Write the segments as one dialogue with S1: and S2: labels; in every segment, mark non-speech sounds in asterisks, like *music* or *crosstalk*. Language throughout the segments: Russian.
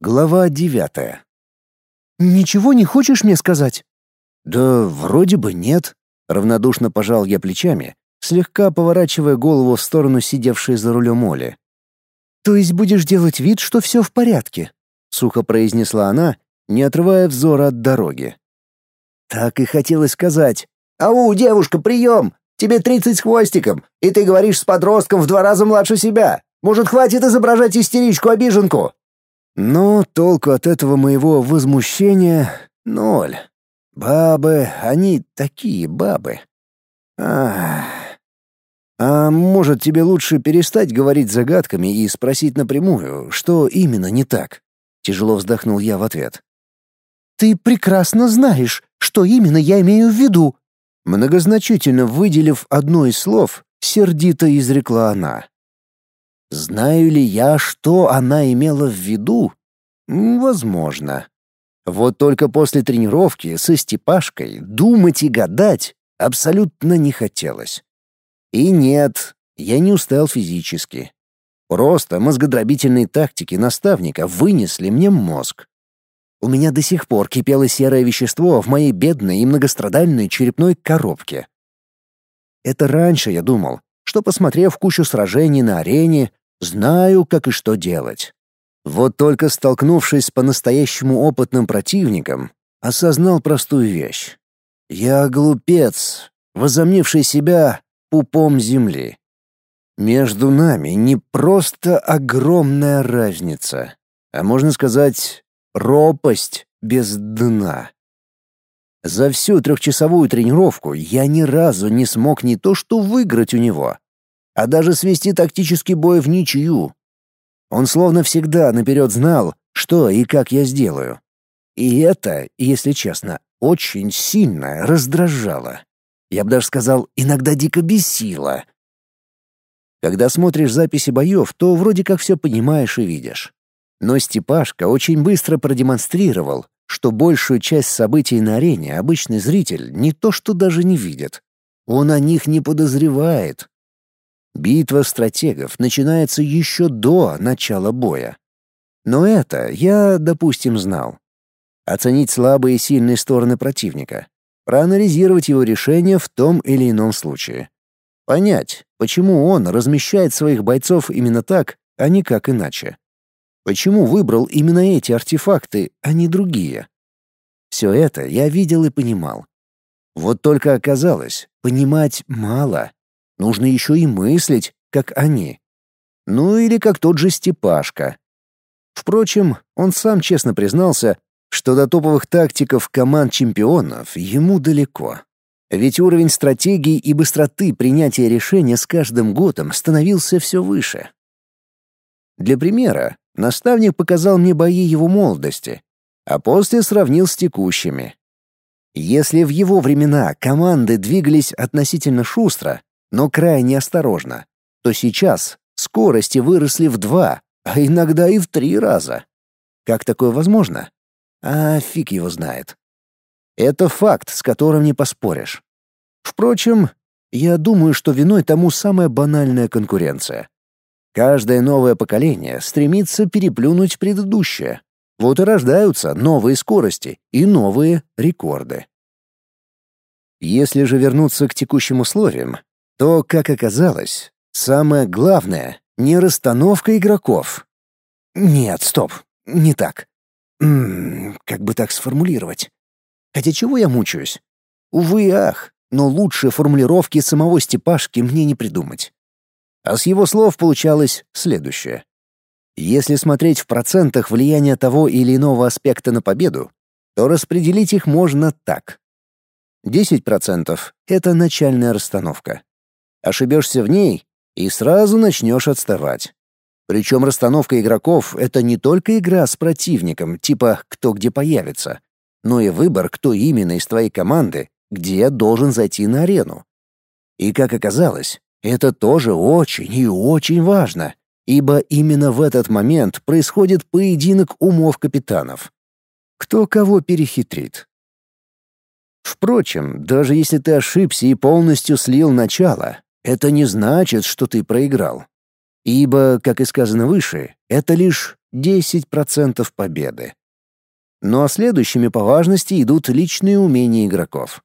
S1: Глава девятая.
S2: «Ничего не хочешь мне сказать?»
S1: «Да вроде бы нет», — равнодушно пожал я плечами, слегка поворачивая голову в сторону сидевшей за рулем Оли.
S2: «То есть будешь делать вид, что все в порядке?» — сухо произнесла она, не отрывая взора от дороги.
S1: Так и хотелось сказать. «Ау, девушка, прием! Тебе тридцать с хвостиком, и ты говоришь с подростком в два раза младше себя. Может, хватит изображать истеричку-обиженку?» Но толку от этого моего возмущения — ноль. Бабы, они такие бабы. Ах. А может, тебе лучше перестать говорить загадками и спросить напрямую, что именно не так? Тяжело вздохнул я в ответ.
S2: Ты прекрасно знаешь, что именно я имею в виду.
S1: Многозначительно выделив одно из слов, сердито изрекла она. Знаю ли я, что она имела в виду? Возможно. Вот только после тренировки со Степашкой думать и гадать абсолютно не хотелось. И нет, я не устал физически. Просто мозгодробительные тактики наставника вынесли мне мозг. У меня до сих пор кипело серое вещество в моей бедной и многострадальной черепной коробке. Это раньше я думал, что, посмотрев кучу сражений на арене, знаю, как и что делать. Вот только столкнувшись с по-настоящему опытным противником, осознал простую вещь. Я глупец, возомнивший себя пупом земли. Между нами не просто огромная разница, а можно сказать, пропасть без дна. За всю трехчасовую тренировку я ни разу не смог не то что выиграть у него, а даже свести тактический бой в ничью. Он словно всегда наперед знал, что и как я сделаю. И это, если честно, очень сильно раздражало. Я бы даже сказал, иногда дико бесило. Когда смотришь записи боев, то вроде как все понимаешь и видишь. Но Степашка очень быстро продемонстрировал, что большую часть событий на арене обычный зритель не то что даже не видит. Он о них не подозревает. Битва стратегов начинается еще до начала боя. Но это я, допустим, знал. Оценить слабые и сильные стороны противника, проанализировать его решение в том или ином случае. Понять, почему он размещает своих бойцов именно так, а не как иначе. Почему выбрал именно эти артефакты, а не другие? Все это я видел и понимал. Вот только оказалось, понимать мало. Нужно еще и мыслить, как они. Ну или как тот же Степашка. Впрочем, он сам честно признался, что до топовых тактиков команд чемпионов ему далеко. Ведь уровень стратегии и быстроты принятия решения с каждым годом становился все выше. Для примера, наставник показал мне бои его молодости, а после сравнил с текущими. Если в его времена команды двигались относительно шустро, но крайне осторожно, то сейчас скорости выросли в два, а иногда и в три раза. Как такое возможно? А фиг его знает. Это факт, с которым не поспоришь. Впрочем, я думаю, что виной тому самая банальная конкуренция. Каждое новое поколение стремится переплюнуть предыдущее. Вот и рождаются новые скорости и новые рекорды. Если же вернуться к текущим условиям, то, как оказалось, самое главное — не расстановка игроков. Нет, стоп, не так. М как бы так сформулировать? Хотя чего я мучаюсь? Увы ах, но лучшие формулировки самого Степашки мне не придумать. А с его слов получалось следующее. Если смотреть в процентах влияния того или иного аспекта на победу, то распределить их можно так. 10% — это начальная расстановка. Ошибешься в ней и сразу начнешь отставать. Причем расстановка игроков — это не только игра с противником, типа кто где появится, но и выбор, кто именно из твоей команды, где должен зайти на арену. И как оказалось, это тоже очень и очень важно, ибо именно в этот момент происходит поединок умов капитанов. Кто кого перехитрит. Впрочем, даже если ты ошибся и полностью слил начало, это не значит, что ты проиграл. Ибо, как и сказано выше, это лишь 10% победы. Ну а следующими по важности идут личные умения игроков.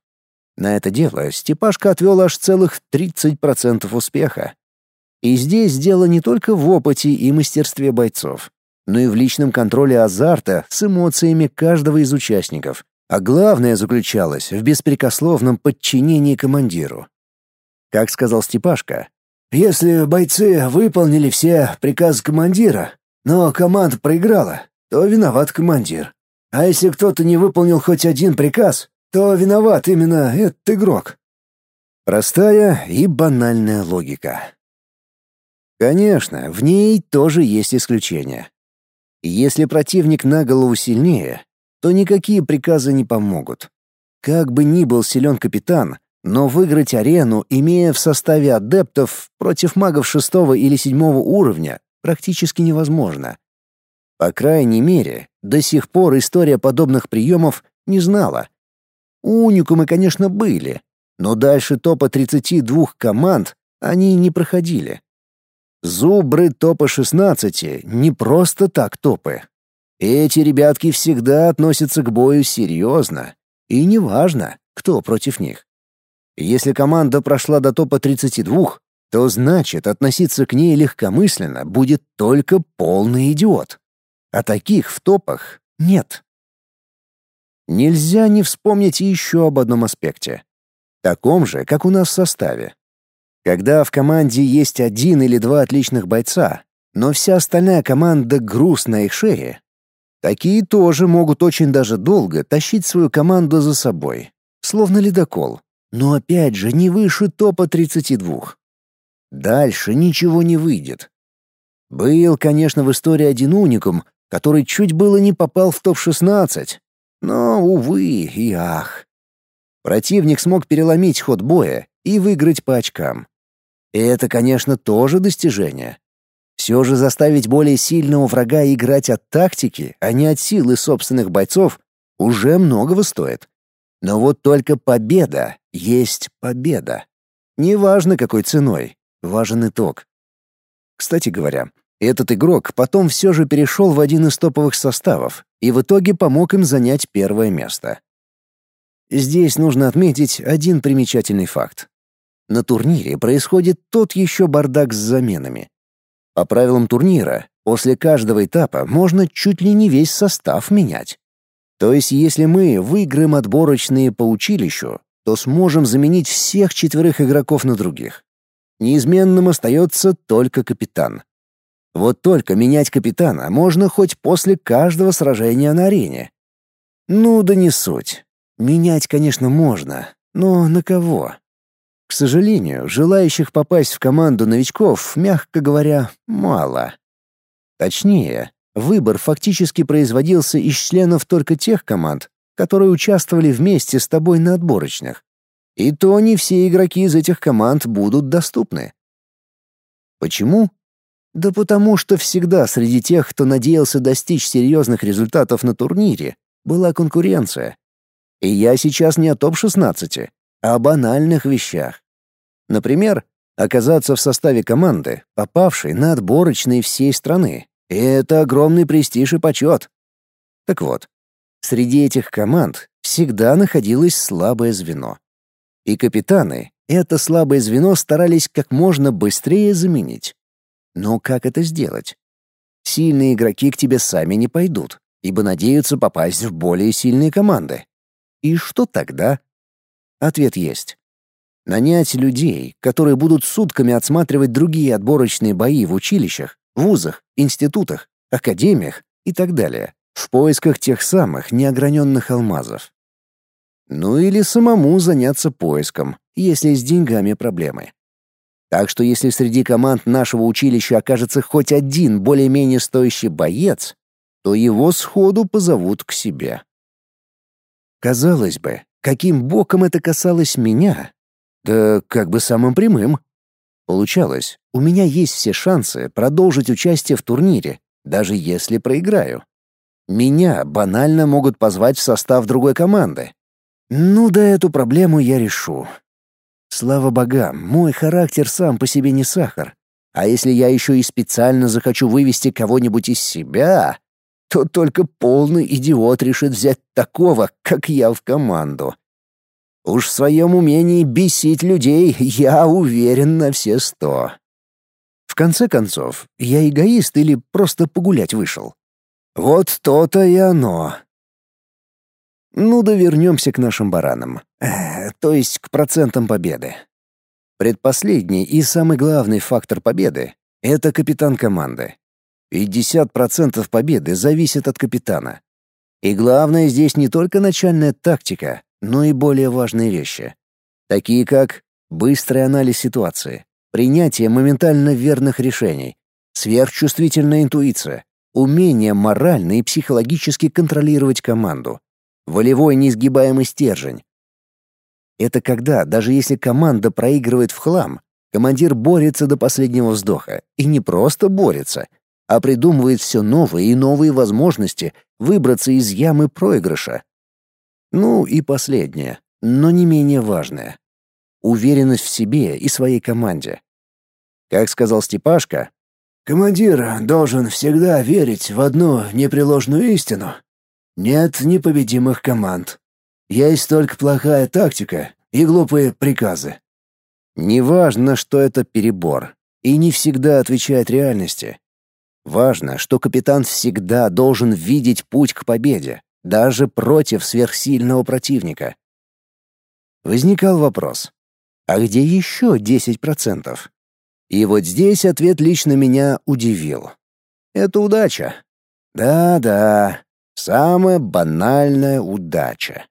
S1: На это дело Степашка отвел аж целых 30% успеха. И здесь дело не только в опыте и мастерстве бойцов, но и в личном контроле азарта с эмоциями каждого из участников, а главное заключалось в беспрекословном подчинении командиру. Как сказал Степашка, «Если бойцы выполнили все приказы командира, но команда проиграла, то виноват командир. А если кто-то не выполнил хоть один приказ, то виноват именно этот игрок». Простая и банальная логика. Конечно, в ней тоже есть исключения. Если противник на голову сильнее, то никакие приказы не помогут. Как бы ни был силен капитан, но выиграть арену, имея в составе адептов против магов шестого или седьмого уровня, практически невозможно. По крайней мере, до сих пор история подобных приемов не знала. Уникумы, конечно, были, но дальше топа 32 команд они не проходили. Зубры топа 16 не просто так топы. Эти ребятки всегда относятся к бою серьезно, и неважно, кто против них. Если команда прошла до топа 32, то значит относиться к ней легкомысленно будет только полный идиот. А таких в топах нет. Нельзя не вспомнить еще об одном аспекте. Таком же, как у нас в составе. Когда в команде есть один или два отличных бойца, но вся остальная команда груз на их шее, такие тоже могут очень даже долго тащить свою команду за собой, словно ледокол, но опять же не выше топа 32. Дальше ничего не выйдет. Был, конечно, в истории один уникум, который чуть было не попал в топ-16, но, увы и ах. Противник смог переломить ход боя и выиграть по очкам. И это, конечно, тоже достижение. Все же заставить более сильного врага играть от тактики, а не от силы собственных бойцов, уже многого стоит. Но вот только победа есть победа. Неважно какой ценой, важен итог. Кстати говоря, этот игрок потом все же перешел в один из топовых составов и в итоге помог им занять первое место. Здесь нужно отметить один примечательный факт. На турнире происходит тот еще бардак с заменами. По правилам турнира, после каждого этапа можно чуть ли не весь состав менять. То есть если мы выиграем отборочные по училищу, то сможем заменить всех четверых игроков на других. Неизменным остается только капитан. Вот только менять капитана можно хоть после каждого сражения на арене. Ну да не суть. Менять, конечно, можно, но на кого? К сожалению, желающих попасть в команду новичков, мягко говоря, мало. Точнее, выбор фактически производился из членов только тех команд, которые участвовали вместе с тобой на отборочных. И то не все игроки из этих команд будут доступны. Почему? Да потому что всегда среди тех, кто надеялся достичь серьезных результатов на турнире, была конкуренция. И я сейчас не о топ-16, о банальных вещах. Например, оказаться в составе команды, попавшей на отборочные всей страны. Это огромный престиж и почет. Так вот, среди этих команд всегда находилось слабое звено. И капитаны это слабое звено старались как можно быстрее заменить. Но как это сделать? Сильные игроки к тебе сами не пойдут, ибо надеются попасть в более сильные команды. И что тогда? Ответ есть. Нанять людей, которые будут сутками отсматривать другие отборочные бои в училищах, вузах, институтах, академиях и так далее, в поисках тех самых неограненных алмазов. Ну или самому заняться поиском, если с деньгами проблемы. Так что если среди команд нашего училища окажется хоть один более-менее стоящий боец, то его сходу позовут к себе. Казалось бы, каким боком это касалось меня? Да как бы самым прямым. Получалось, у меня есть все шансы продолжить участие в турнире, даже если проиграю. Меня банально могут позвать в состав другой команды. Ну да эту проблему я решу. Слава богам, мой характер сам по себе не сахар. А если я еще и специально захочу вывести кого-нибудь из себя, то только полный идиот решит взять такого, как я, в команду. Уж в своем умении бесить людей я уверен на все сто. В конце концов, я эгоист или просто погулять вышел? Вот то-то и оно. Ну да вернемся к нашим баранам. Э, то есть к процентам победы. Предпоследний и самый главный фактор победы — это капитан команды. 50% победы зависит от капитана. И главное здесь не только начальная тактика, но и более важные вещи. Такие как быстрый анализ ситуации, принятие моментально верных решений, сверхчувствительная интуиция, умение морально и психологически контролировать команду, волевой неизгибаемый стержень. Это когда, даже если команда проигрывает в хлам, командир борется до последнего вздоха, и не просто борется, а придумывает все новые и новые возможности выбраться из ямы проигрыша. Ну и последнее, но не менее важное. Уверенность в себе и своей команде. Как сказал Степашка, «Командир должен всегда верить в одну непреложную истину. Нет непобедимых команд. Есть только плохая тактика и глупые приказы». Неважно, что это перебор, и не всегда отвечает реальности. Важно, что капитан всегда должен видеть путь к победе, даже против сверхсильного противника. Возникал вопрос, а где еще 10%? И вот здесь ответ лично меня удивил. Это удача. Да-да, самая банальная удача.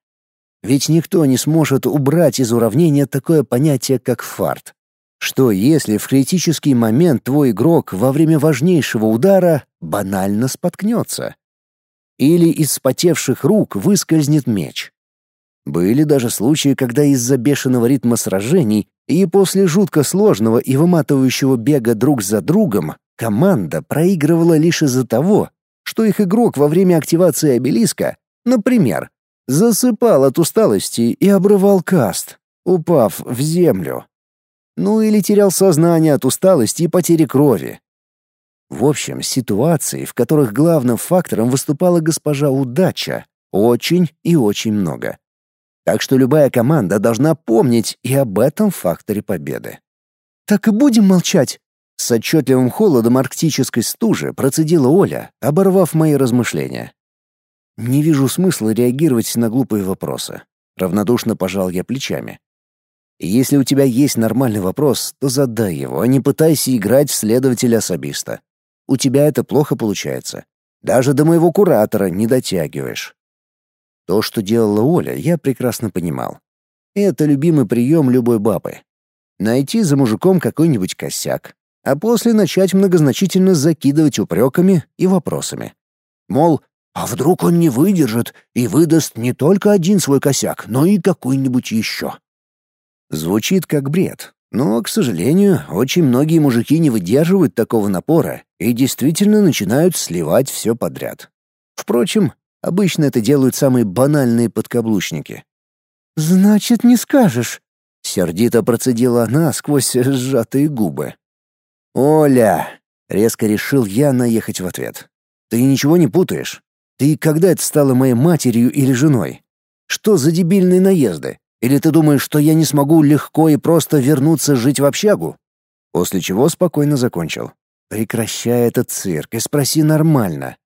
S1: Ведь никто не сможет убрать из уравнения такое понятие, как фарт. Что если в критический момент твой игрок во время важнейшего удара банально споткнется? Или из спотевших рук выскользнет меч. Были даже случаи, когда из-за бешеного ритма сражений и после жутко сложного и выматывающего бега друг за другом команда проигрывала лишь из-за того, что их игрок во время активации обелиска, например, засыпал от усталости и обрывал каст, упав в землю. Ну или терял сознание от усталости и потери крови. В общем, ситуаций, в которых главным фактором выступала госпожа Удача, очень и очень много. Так что любая команда должна помнить и об этом факторе победы. «Так и будем молчать!» С отчетливым холодом арктической стужи процедила Оля, оборвав мои размышления. «Не вижу смысла реагировать на глупые вопросы». Равнодушно пожал я плечами. «Если у тебя есть нормальный вопрос, то задай его, а не пытайся играть в следователя-особиста. У тебя это плохо получается. Даже до моего куратора не дотягиваешь. То, что делала Оля, я прекрасно понимал. Это любимый прием любой бабы. Найти за мужиком какой-нибудь косяк, а после начать многозначительно закидывать упреками и вопросами. Мол, а вдруг он не выдержит и выдаст не только один свой косяк, но и какой-нибудь еще. Звучит как бред, но, к сожалению, очень многие мужики не выдерживают такого напора и действительно начинают сливать все подряд. Впрочем, обычно это делают самые банальные подкаблучники. «Значит, не скажешь», — сердито процедила она сквозь сжатые губы. «Оля!» — резко решил я наехать в ответ. «Ты ничего не путаешь? Ты когда это стала моей матерью или женой? Что за дебильные наезды? Или ты думаешь, что я не смогу легко и просто вернуться жить в общагу?» После чего спокойно закончил. «Прекращай этот цирк и спроси нормально».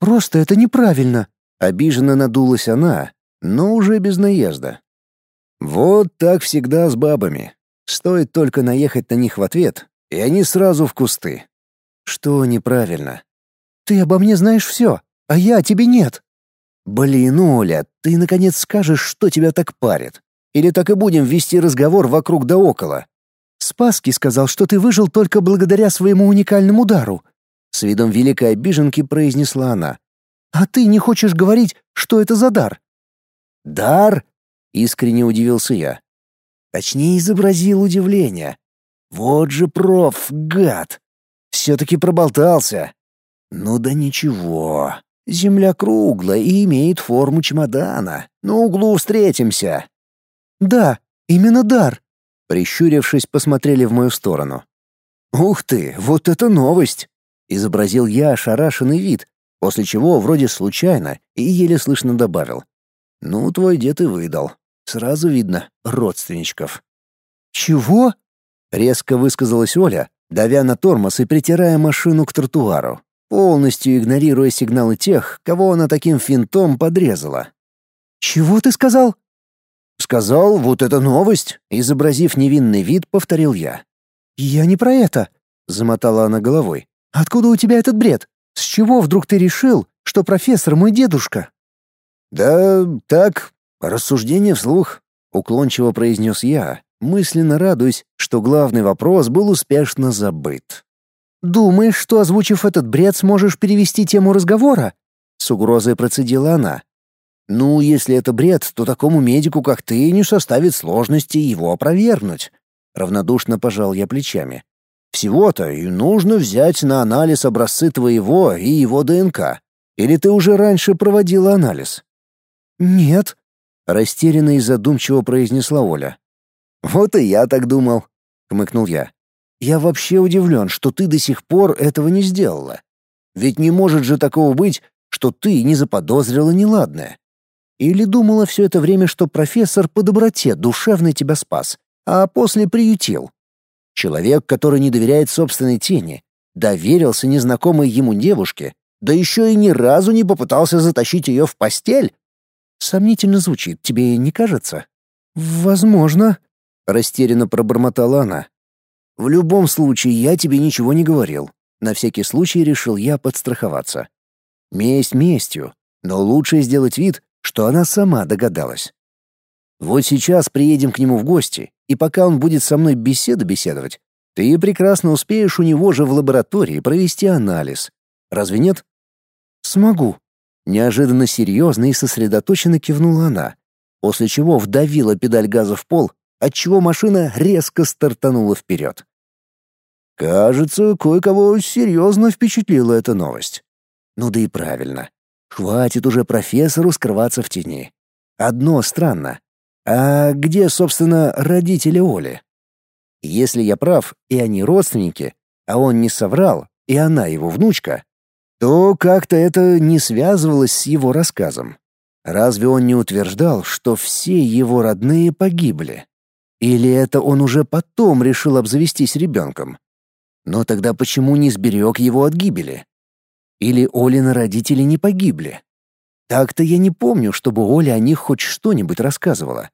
S1: «Просто это неправильно», — обиженно надулась она, но уже без наезда. «Вот так всегда с бабами. Стоит только наехать на них в ответ, и они сразу в кусты. Что неправильно?» «Ты обо мне знаешь все, а я о тебе нет», «Блин, Оля, ты наконец скажешь, что тебя так парит? Или так и будем вести разговор вокруг да около?» «Спаски сказал, что ты выжил только благодаря своему уникальному дару», — с видом великой обиженки произнесла она. «А ты не хочешь говорить, что это за дар?» «Дар?» — искренне удивился я. Точнее, изобразил удивление. «Вот же проф, гад! Все-таки проболтался!» «Ну да ничего, Земля круглая и имеет форму чемодана. На углу встретимся». «Да, именно дар», — прищурившись, посмотрели в мою сторону. Ух ты, вот это новость! Изобразил я ошарашенный вид, после чего вроде случайно и еле слышно добавил. Ну, твой дед и выдал. Сразу видно родственничков. Чего? Резко высказалась Оля, давя на тормоз и притирая машину к тротуару, полностью игнорируя сигналы тех, кого она таким финтом подрезала. «Чего ты сказал?» «Сказал, вот это новость», — изобразив невинный вид, повторил я. «Я не про это», — замотала она головой. «Откуда у тебя этот бред? С чего вдруг ты решил, что профессор мой дедушка?» «Да так, рассуждение вслух», — уклончиво произнес я, мысленно радуясь, что главный вопрос был успешно забыт. «Думаешь, что, озвучив этот бред, сможешь перевести тему разговора?» — с угрозой процедила она. «Ну, если это бред, то такому медику, как ты, не составит сложности его опровергнуть». Равнодушно пожал я плечами. «Всего-то и нужно взять на анализ образцы твоего и его ДНК. Или ты уже раньше проводила анализ?» «Нет», — растерянно и задумчиво произнесла Оля. «Вот и я так думал», — хмыкнул я. «Я вообще удивлен, что ты до сих пор этого не сделала. Ведь не может же такого быть, что ты не заподозрила неладное. Или думала все это время, что профессор по доброте душевно тебя спас, а после приютил? Человек, который не доверяет собственной тени, доверился незнакомой ему девушке, да еще и ни разу не попытался затащить ее в постель? Сомнительно звучит, тебе не кажется? Возможно, растерянно пробормотала она. В любом случае, я тебе ничего не говорил. На всякий случай решил я подстраховаться. Месть местью, но лучше сделать вид, что она сама догадалась. Вот сейчас приедем к нему в гости, и пока он будет со мной беседу беседовать, ты прекрасно успеешь у него же в лаборатории провести анализ. Разве нет? Смогу. Неожиданно серьезно и сосредоточенно кивнула она, после чего вдавила педаль газа в пол отчего машина резко стартанула вперед. Кажется, кое-кого серьезно впечатлила эта новость. Ну да и правильно. Хватит уже профессору скрываться в тени. Одно странно. А где, собственно, родители Оли? Если я прав, и они родственники, а он не соврал, и она его внучка, то как-то это не связывалось с его рассказом. Разве он не утверждал, что все его родные погибли? Или это он уже потом решил обзавестись ребенком? Но тогда почему не сберег его от гибели? Или Олины родители не погибли? Так-то я не помню, чтобы Оля о них хоть что-нибудь рассказывала.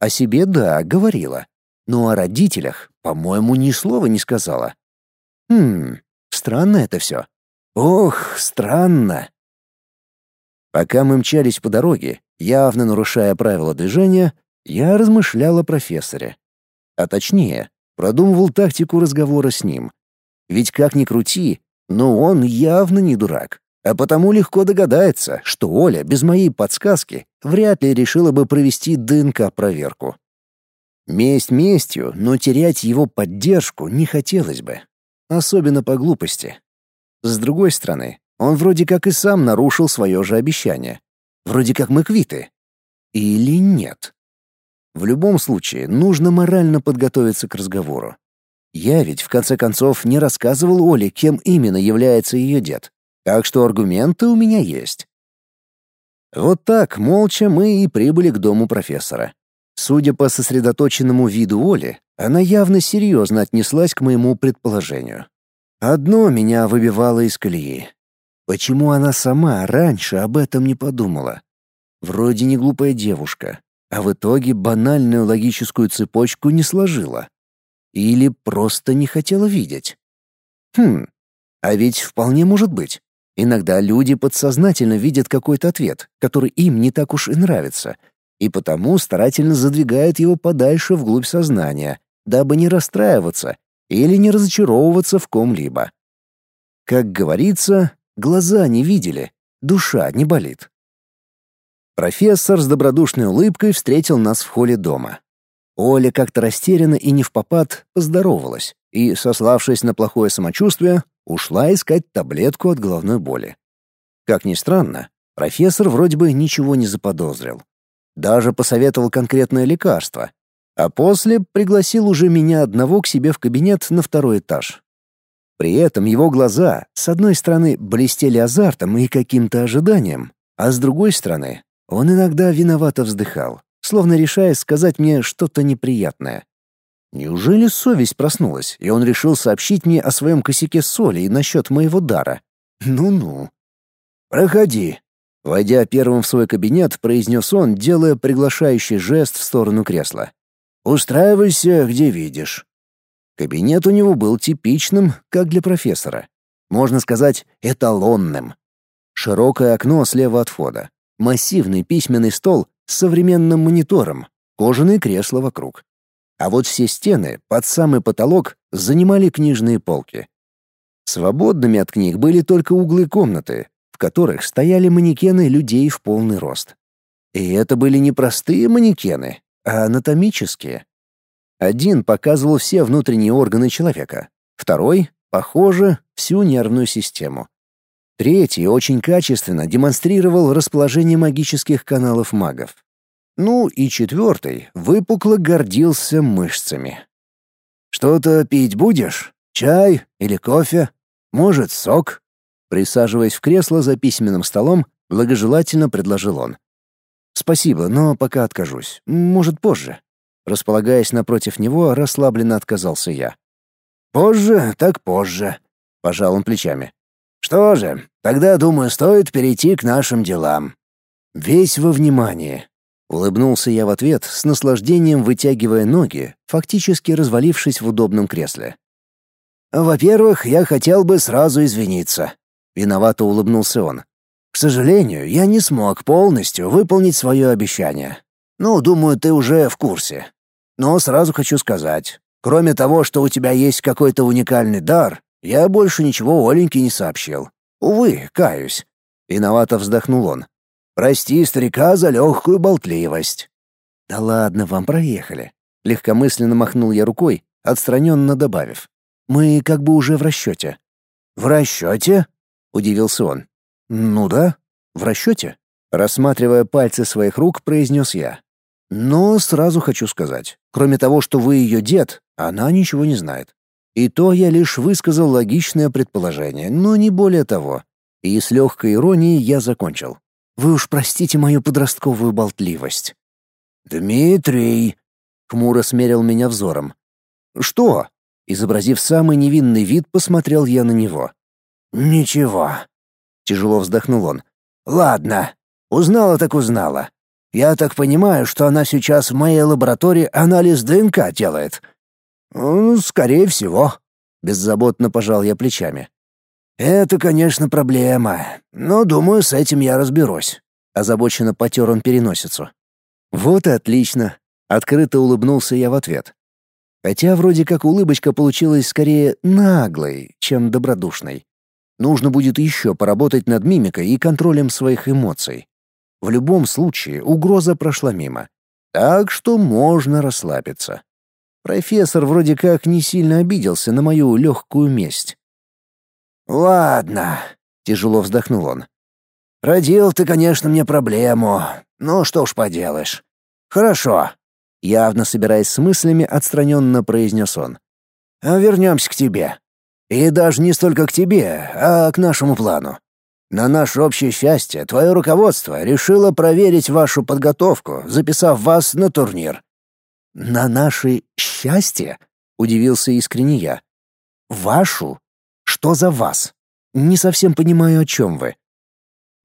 S1: О себе, да, говорила. Но о родителях, по-моему, ни слова не сказала. Хм, странно это все. Ох, странно. Пока мы мчались по дороге, явно нарушая правила движения, я размышлял о профессоре. А точнее, продумывал тактику разговора с ним. Ведь как ни крути, но он явно не дурак. А потому легко догадается, что Оля без моей подсказки вряд ли решила бы провести ДНК-проверку. Месть местью, но терять его поддержку не хотелось бы. Особенно по глупости. С другой стороны, он вроде как и сам нарушил свое же обещание. Вроде как мы квиты. Или нет? В любом случае, нужно морально подготовиться к разговору. Я ведь, в конце концов, не рассказывал Оле, кем именно является ее дед. Так что аргументы у меня есть. Вот так, молча, мы и прибыли к дому профессора. Судя по сосредоточенному виду Оли, она явно серьезно отнеслась к моему предположению. Одно меня выбивало из колеи. Почему она сама раньше об этом не подумала? Вроде не глупая девушка, а в итоге банальную логическую цепочку не сложила. Или просто не хотела видеть. Хм, а ведь вполне может быть. Иногда люди подсознательно видят какой-то ответ, который им не так уж и нравится, и потому старательно задвигают его подальше вглубь сознания, дабы не расстраиваться или не разочаровываться в ком-либо. Как говорится, глаза не видели, душа не болит. Профессор с добродушной улыбкой встретил нас в холле дома. Оля как-то растерянно и не в попад поздоровалась и, сославшись на плохое самочувствие, ушла искать таблетку от головной боли. Как ни странно, профессор вроде бы ничего не заподозрил. Даже посоветовал конкретное лекарство, а после пригласил уже меня одного к себе в кабинет на второй этаж, При этом его глаза, с одной стороны, блестели азартом и каким-то ожиданием, а с другой стороны, он иногда виновато вздыхал, словно решая сказать мне что-то неприятное. Неужели совесть проснулась, и он решил сообщить мне о своем косяке соли и насчет моего дара? Ну-ну. «Проходи», — войдя первым в свой кабинет, произнес он, делая приглашающий жест в сторону кресла. «Устраивайся, где видишь». Кабинет у него был типичным, как для профессора. Можно сказать, эталонным. Широкое окно слева от входа, массивный письменный стол современным монитором, кожаные кресла вокруг. А вот все стены под самый потолок занимали книжные полки. Свободными от книг были только углы комнаты, в которых стояли манекены людей в полный рост. И это были не простые манекены, а анатомические. Один показывал все внутренние органы человека, второй, похоже, всю нервную систему. Третий очень качественно демонстрировал расположение магических каналов магов. Ну и четвертый выпукло гордился мышцами. «Что-то пить будешь? Чай или кофе? Может, сок?» Присаживаясь в кресло за письменным столом, благожелательно предложил он. «Спасибо, но пока откажусь. Может, позже». Располагаясь напротив него, расслабленно отказался я. «Позже, так позже», — пожал он плечами. «Что же, тогда, думаю, стоит перейти к нашим делам». Весь во внимании. Улыбнулся я в ответ, с наслаждением вытягивая ноги, фактически развалившись в удобном кресле. «Во-первых, я хотел бы сразу извиниться». Виновато улыбнулся он. «К сожалению, я не смог полностью выполнить свое обещание. Ну, думаю, ты уже в курсе. Но сразу хочу сказать, кроме того, что у тебя есть какой-то уникальный дар, я больше ничего Оленьке не сообщил. Увы, каюсь. Виновато вздохнул он. Прости старика за легкую болтливость. Да ладно вам, проехали. Легкомысленно махнул я рукой, отстраненно добавив. Мы как бы уже в расчете. В расчете? Удивился он. Ну да, в расчете. Рассматривая пальцы своих рук, произнес я. Но сразу хочу сказать, кроме того, что вы ее дед, она ничего не знает. И то я лишь высказал логичное предположение, но не более того. И с легкой иронией я закончил. Вы уж простите мою подростковую болтливость. «Дмитрий!» — хмуро смерил меня взором. «Что?» — изобразив самый невинный вид, посмотрел я на него. «Ничего», — тяжело вздохнул он. «Ладно, узнала так узнала. Я так понимаю, что она сейчас в моей лаборатории анализ ДНК делает. Ну, скорее всего, беззаботно пожал я плечами. Это, конечно, проблема, но думаю, с этим я разберусь. Озабоченно потер он переносицу. Вот и отлично, открыто улыбнулся я в ответ. Хотя вроде как улыбочка получилась скорее наглой, чем добродушной. Нужно будет еще поработать над мимикой и контролем своих эмоций. В любом случае, угроза прошла мимо. Так что можно расслабиться. Профессор вроде как не сильно обиделся на мою легкую месть. «Ладно», — тяжело вздохнул он. «Родил ты, конечно, мне проблему. Ну что ж поделаешь. Хорошо». Явно собираясь с мыслями, отстраненно произнес он. «А вернемся к тебе. И даже не столько к тебе, а к нашему плану. На наше общее счастье твое руководство решило проверить вашу подготовку, записав вас на турнир. На наше счастье? удивился искренне я. Вашу? Что за вас? Не совсем понимаю, о чем вы.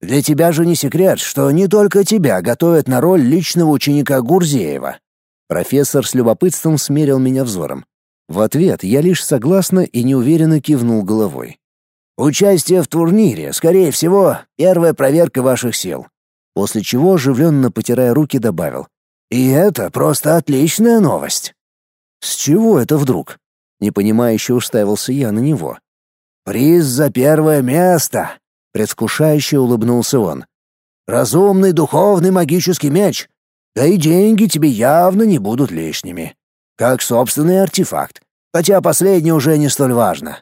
S1: Для тебя же не секрет, что не только тебя готовят на роль личного ученика Гурзеева. Профессор с любопытством смерил меня взором. В ответ я лишь согласно и неуверенно кивнул головой. Участие в турнире, скорее всего, первая проверка ваших сил. После чего оживленно потирая руки добавил: "И это просто отличная новость". С чего это вдруг? Непонимающе уставился я на него. Приз за первое место, предвкушающе улыбнулся он. Разумный духовный магический меч. Да и деньги тебе явно не будут лишними. Как собственный артефакт. Хотя последний уже не столь важно.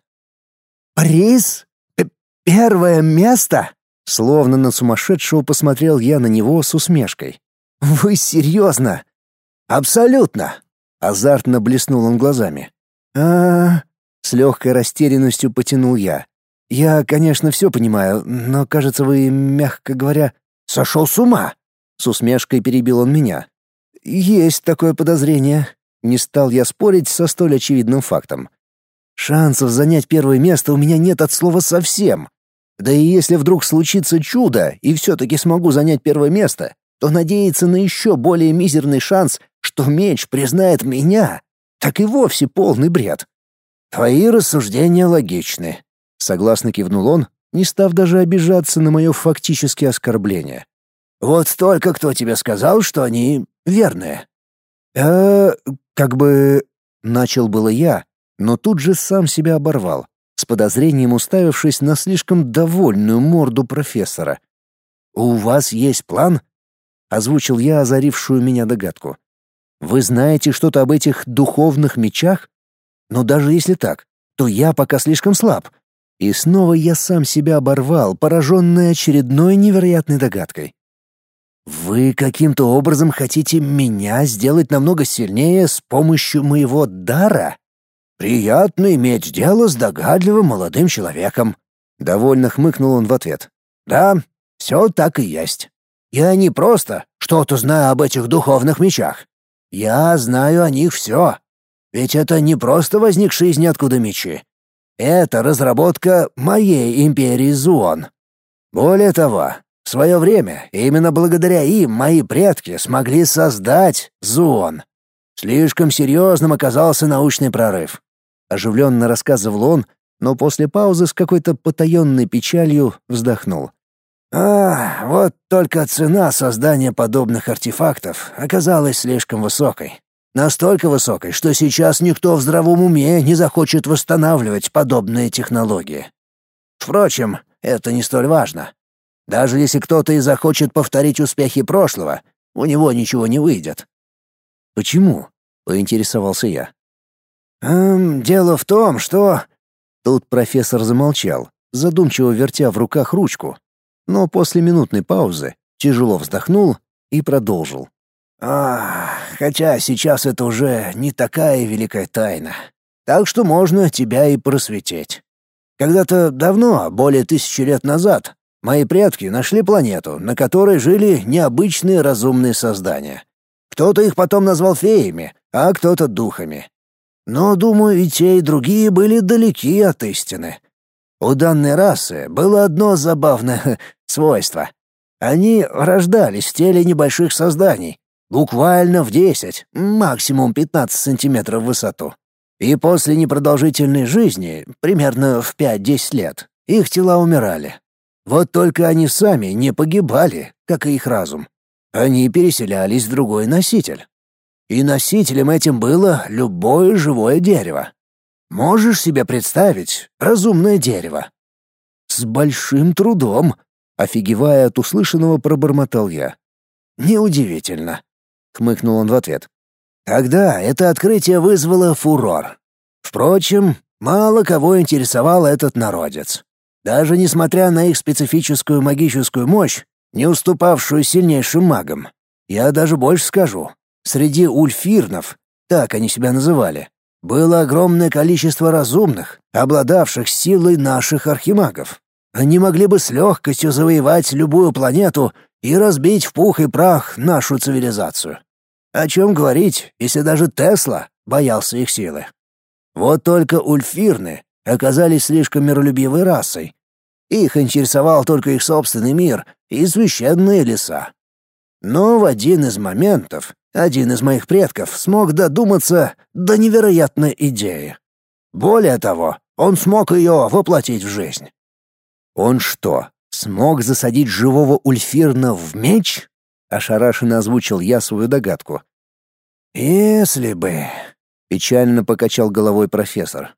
S1: «Приз? П Первое место?» Словно на сумасшедшего посмотрел я на него с усмешкой. «Вы серьезно?» «Абсолютно!» Азартно блеснул он глазами. а,
S2: С легкой растерянностью потянул я. «Я, конечно, все понимаю, но, кажется, вы, мягко говоря...»
S1: «Сошел с ума!»
S2: С усмешкой перебил он меня. «Есть такое подозрение». Не стал я спорить со столь очевидным фактом. Шансов занять первое место у меня нет от слова совсем. Да и если вдруг случится чудо и все-таки смогу занять первое место, то надеяться на еще более мизерный шанс, что меч признает меня, так и вовсе полный бред.
S1: Твои рассуждения логичны, согласно кивнул он, не став даже обижаться на мое фактическое оскорбление. Вот только кто тебе сказал, что они верные?
S2: Э, как бы начал было я, но тут же сам себя оборвал, с подозрением уставившись на слишком довольную морду профессора.
S1: «У вас есть план?» — озвучил я озарившую меня догадку.
S2: «Вы знаете что-то об этих духовных мечах? Но даже если так, то я пока слишком слаб». И снова я сам себя оборвал, пораженный очередной невероятной догадкой.
S1: «Вы каким-то образом хотите меня сделать намного сильнее с помощью моего дара?» «Приятно иметь дело с догадливым молодым человеком», — довольно хмыкнул он в ответ. «Да, все так и есть. Я не просто что-то знаю об этих духовных мечах. Я знаю о них все. Ведь это не просто возникшие из ниоткуда мечи. Это разработка моей империи Зуон. Более того, в свое время именно благодаря им мои предки смогли создать Зуон. Слишком серьезным оказался научный прорыв.
S2: Оживленно рассказывал он, но после паузы с какой-то потаенной печалью вздохнул.
S1: А, вот только цена создания подобных артефактов оказалась слишком высокой. Настолько высокой, что сейчас никто в здравом уме не захочет восстанавливать подобные технологии. Впрочем, это не столь важно. Даже если кто-то и захочет повторить успехи прошлого, у него ничего не выйдет.
S2: «Почему?» — поинтересовался я.
S1: «Эм, дело в том, что...»
S2: Тут профессор замолчал, задумчиво вертя в руках ручку, но после минутной паузы тяжело вздохнул и продолжил.
S1: «А, хотя сейчас это уже не такая великая тайна. Так что можно тебя и просветить. Когда-то давно, более тысячи лет назад, мои предки нашли планету, на которой жили необычные разумные создания. Кто-то их потом назвал феями, а кто-то духами. Но, думаю, и те, и другие были далеки от истины. У данной расы было одно забавное *laughs* свойство. Они рождались в теле небольших созданий, буквально в 10, максимум 15 сантиметров в высоту. И после непродолжительной жизни, примерно в 5-10 лет, их тела умирали. Вот только они сами не погибали, как и их разум. Они переселялись в другой носитель. И носителем этим было любое живое дерево. Можешь себе представить разумное дерево? С большим трудом, офигевая от услышанного, пробормотал я. Неудивительно, хмыкнул он в ответ. Тогда это открытие вызвало фурор. Впрочем, мало кого интересовал этот народец. Даже несмотря на их специфическую магическую мощь, не уступавшую сильнейшим магам. Я даже больше скажу. Среди ульфирнов, так они себя называли, было огромное количество разумных, обладавших силой наших архимагов. Они могли бы с легкостью завоевать любую планету и разбить в пух и прах нашу цивилизацию. О чем говорить, если даже Тесла боялся их силы. Вот только ульфирны оказались слишком миролюбивой расой. Их интересовал только их собственный мир и священные леса. Но в один из моментов один из моих предков смог додуматься до невероятной идеи. Более того, он смог ее воплотить в жизнь.
S2: Он что, смог засадить живого ульфирна в меч? Ошарашенно озвучил я свою догадку.
S1: Если бы,
S2: печально покачал головой профессор.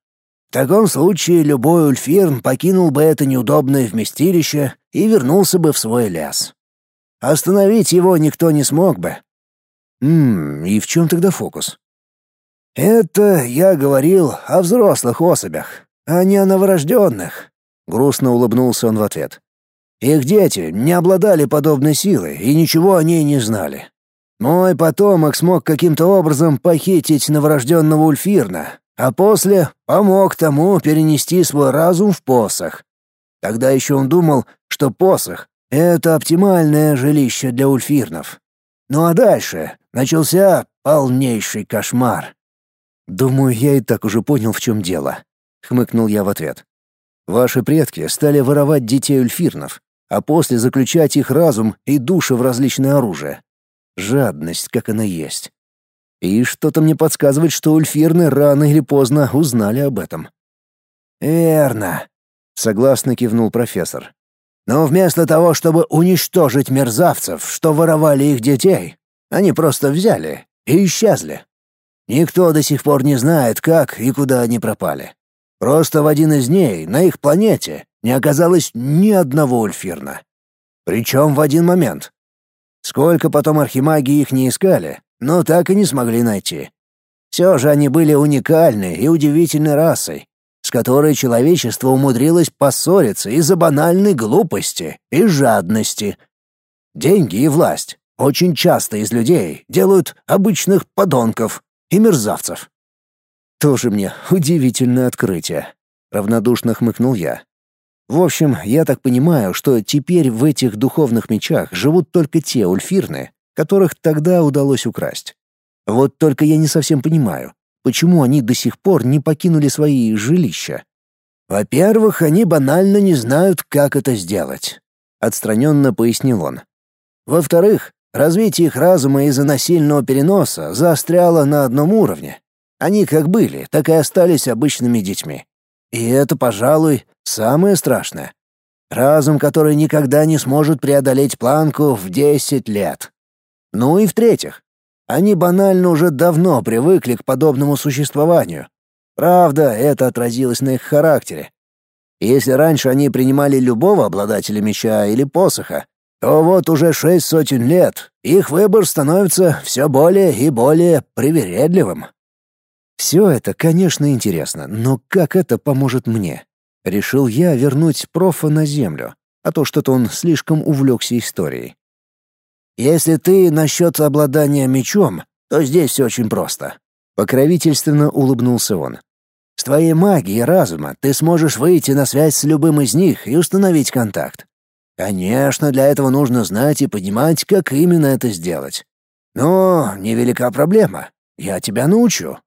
S1: В таком случае любой ульфирн покинул бы это неудобное вместилище и вернулся бы в свой лес. Остановить его никто не смог бы,
S2: Ммм, и в чем тогда фокус?
S1: Это я говорил о взрослых особях, а не о новорожденных. Грустно улыбнулся он в ответ. Их дети не обладали подобной силой и ничего о ней не знали. Мой потомок смог каким-то образом похитить новорожденного Ульфирна, а после помог тому перенести свой разум в посох. Тогда еще он думал, что посох — это оптимальное жилище для ульфирнов. Ну а дальше начался полнейший кошмар.
S2: «Думаю, я и так уже понял, в чем дело», — хмыкнул я в ответ. «Ваши предки стали воровать детей ульфирнов, а после заключать их разум и души в различное оружие. Жадность, как она есть. И что-то мне подсказывает, что ульфирны рано или поздно узнали об этом.
S1: «Верно», — согласно кивнул профессор. «Но вместо того, чтобы уничтожить мерзавцев, что воровали их детей, они просто взяли и исчезли. Никто до сих пор не знает, как и куда они пропали. Просто в один из дней на их планете не оказалось ни одного ульфирна. Причем в один момент. Сколько потом архимаги их не искали, но так и не смогли найти. Все же они были уникальной и удивительной расой, с которой человечество умудрилось поссориться из-за банальной глупости и жадности. Деньги и власть очень часто из людей делают обычных подонков и мерзавцев.
S2: Тоже мне удивительное открытие, равнодушно хмыкнул я. В общем, я так понимаю, что теперь в этих духовных мечах живут только те ульфирны, которых тогда удалось украсть. Вот только я не совсем понимаю, почему они до сих пор не покинули свои жилища.
S1: Во-первых, они банально не знают, как это сделать, отстраненно пояснил он. Во-вторых, развитие их разума из-за насильного переноса заостряло на одном уровне. Они как были, так и остались обычными детьми. И это, пожалуй, самое страшное. Разум, который никогда не сможет преодолеть планку в 10 лет. Ну и в-третьих, они банально уже давно привыкли к подобному существованию. Правда, это отразилось на их характере. Если раньше они принимали любого обладателя меча или посоха, то вот уже шесть сотен лет их выбор становится все более и более привередливым.
S2: Все это, конечно, интересно, но как это поможет мне? Решил я вернуть профа на землю, а то что-то он слишком увлекся историей.
S1: Если ты насчет обладания мечом, то здесь все очень просто. Покровительственно улыбнулся он. С твоей магией разума ты сможешь выйти на связь с любым из них и установить контакт. Конечно, для этого нужно знать и понимать, как именно это сделать. Но невелика проблема. Я тебя научу.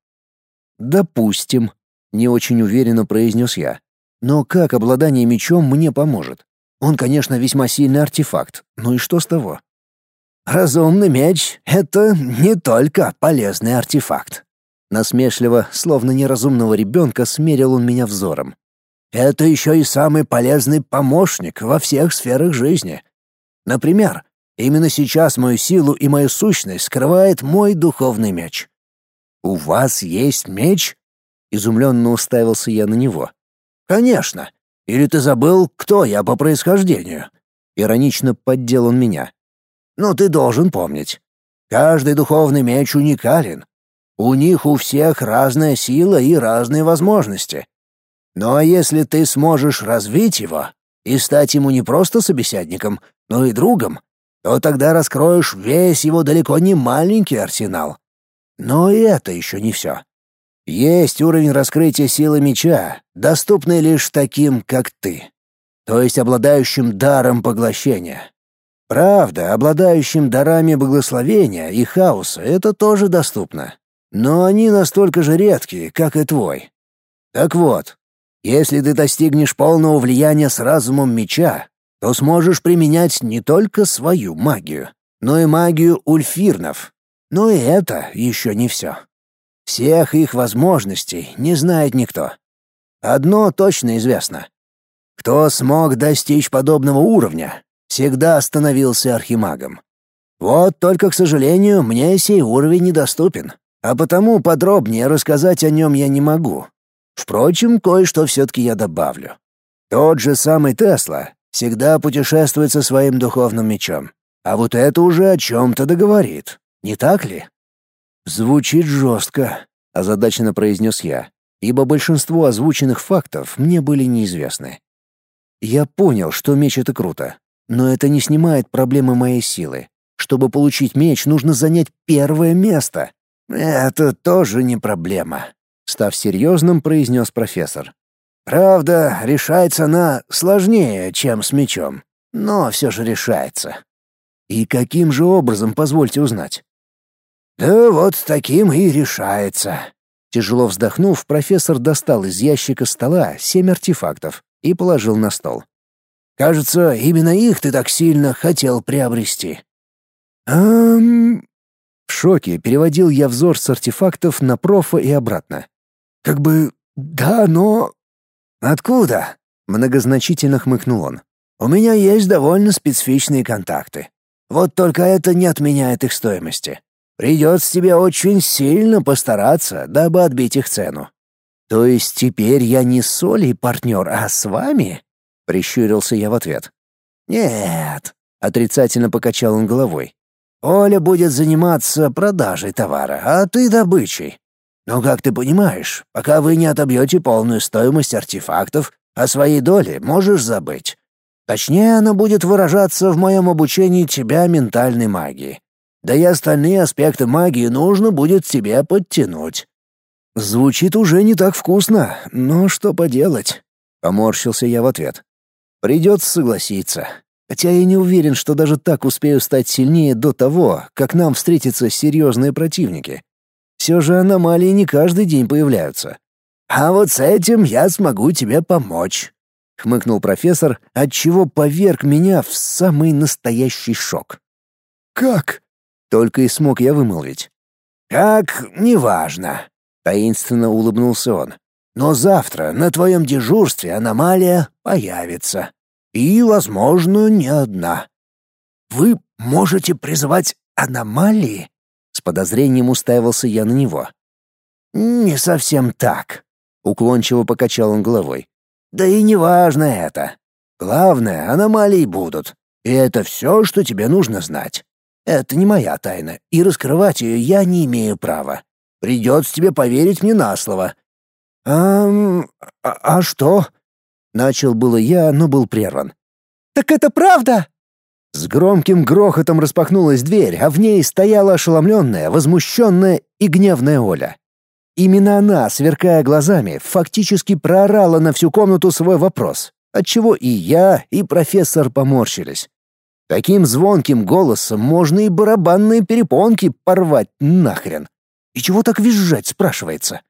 S2: «Допустим», — не очень уверенно произнес я. «Но как обладание мечом мне поможет? Он, конечно, весьма сильный артефакт, но и что с того?»
S1: «Разумный меч — это не только полезный артефакт».
S2: Насмешливо, словно неразумного ребенка, смерил он меня взором.
S1: «Это еще и самый полезный помощник во всех сферах жизни. Например, именно сейчас мою силу и мою сущность скрывает мой духовный меч. «У вас есть меч?» — изумленно уставился я на него. «Конечно. Или ты забыл, кто я по происхождению?» Иронично поддел он меня. «Но ты должен помнить. Каждый духовный меч уникален. У них у всех разная сила и разные возможности. Но если ты сможешь развить его и стать ему не просто собеседником, но и другом, то тогда раскроешь весь его далеко не маленький арсенал. Но и это еще не все. Есть уровень раскрытия силы меча, доступный лишь таким, как ты, то есть обладающим даром поглощения. Правда, обладающим дарами благословения и хаоса это тоже доступно, но они настолько же редкие, как и твой. Так вот, если ты достигнешь полного влияния с разумом меча, то сможешь применять не только свою магию, но и магию ульфирнов, но и это еще не все. Всех их возможностей не знает никто. Одно точно известно. Кто смог достичь подобного уровня, всегда становился архимагом. Вот только, к сожалению, мне сей уровень недоступен, а потому подробнее рассказать о нем я не могу. Впрочем, кое-что все-таки я добавлю. Тот же самый Тесла всегда путешествует со своим духовным мечом, а вот это уже о чем-то договорит. Не так ли?
S2: Звучит жестко, озадаченно произнес я, ибо большинство озвученных фактов мне были неизвестны. Я понял, что меч это круто, но это не снимает проблемы моей силы. Чтобы получить меч, нужно занять первое место.
S1: Это тоже не проблема, став серьезным, произнес профессор.
S2: Правда, решается она сложнее, чем с мечом, но все же решается.
S1: И каким же образом, позвольте узнать?
S2: Да вот таким и решается.
S1: Тяжело вздохнув, профессор достал из ящика стола семь артефактов и положил на стол.
S2: Кажется, именно их ты так сильно хотел приобрести.
S1: Ам... В шоке переводил я взор с артефактов на профа и обратно.
S2: Как бы да, но откуда?
S1: Многозначительно хмыкнул он.
S2: У меня есть довольно специфичные контакты. Вот только это не отменяет их стоимости. Придется тебе очень сильно постараться, дабы отбить их цену.
S1: То есть теперь я не с Олей партнер, а с вами? Прищурился я в ответ.
S2: Нет,
S1: отрицательно покачал он головой.
S2: Оля будет заниматься продажей товара, а ты добычей. Но, как ты понимаешь, пока вы не отобьете полную стоимость артефактов, о своей доле можешь забыть. Точнее, она будет выражаться в моем обучении тебя ментальной магии. Да и остальные аспекты магии нужно будет тебе подтянуть.
S1: Звучит уже не так вкусно, но что поделать? Поморщился я в ответ. Придется согласиться. Хотя я не уверен, что даже так успею стать сильнее до того, как нам встретятся серьезные противники. Все же аномалии не каждый день появляются.
S2: А вот с этим я смогу тебе помочь,
S1: хмыкнул профессор, отчего поверг меня в самый настоящий шок.
S2: Как?
S1: Только и смог я вымолвить.
S2: «Как, неважно», — таинственно улыбнулся он. «Но завтра на твоем дежурстве аномалия появится. И, возможно, не одна. Вы можете призывать аномалии?»
S1: С подозрением уставился я на него.
S2: «Не совсем так», — уклончиво покачал он головой. «Да и неважно это. Главное, аномалии будут. И это все, что тебе нужно знать. Это не моя тайна, и раскрывать ее я не имею права. Придется тебе поверить мне на слово».
S1: «А, а что?» Начал было я, но был прерван.
S2: «Так это правда?»
S1: С громким грохотом распахнулась дверь, а в ней стояла ошеломленная, возмущенная и гневная Оля. Именно она, сверкая глазами, фактически проорала на всю комнату свой вопрос, отчего и я, и профессор поморщились. Таким звонким голосом можно и барабанные перепонки порвать нахрен. И чего так визжать, спрашивается?